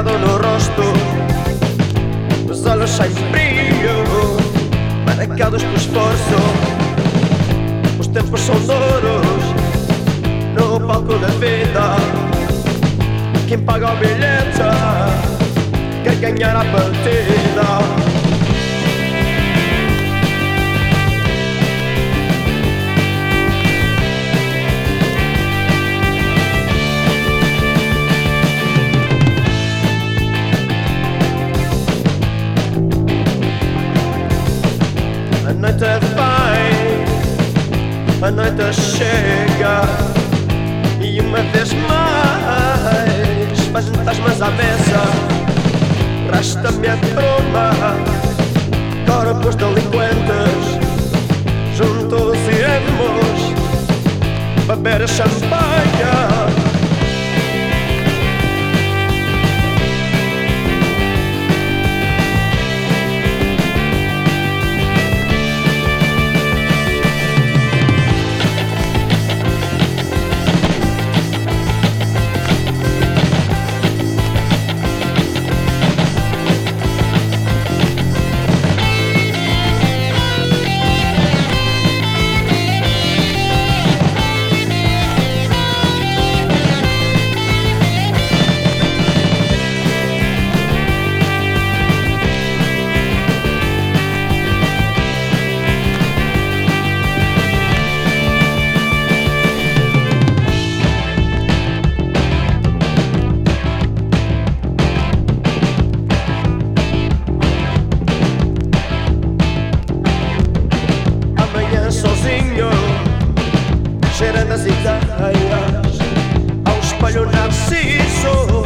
rosto. Os olhos sem brilho Marcados por esforço. Os tempos são duros No palco da vida. Quem paga o bilhete Quer ganhar a partida noite vem, a noite chega e uma vez mais faz fantasmas à mesa. Resta-me a broma, corpos delinquentes, juntos iremos beber champanhe. erratasita aitana auspañorra sisu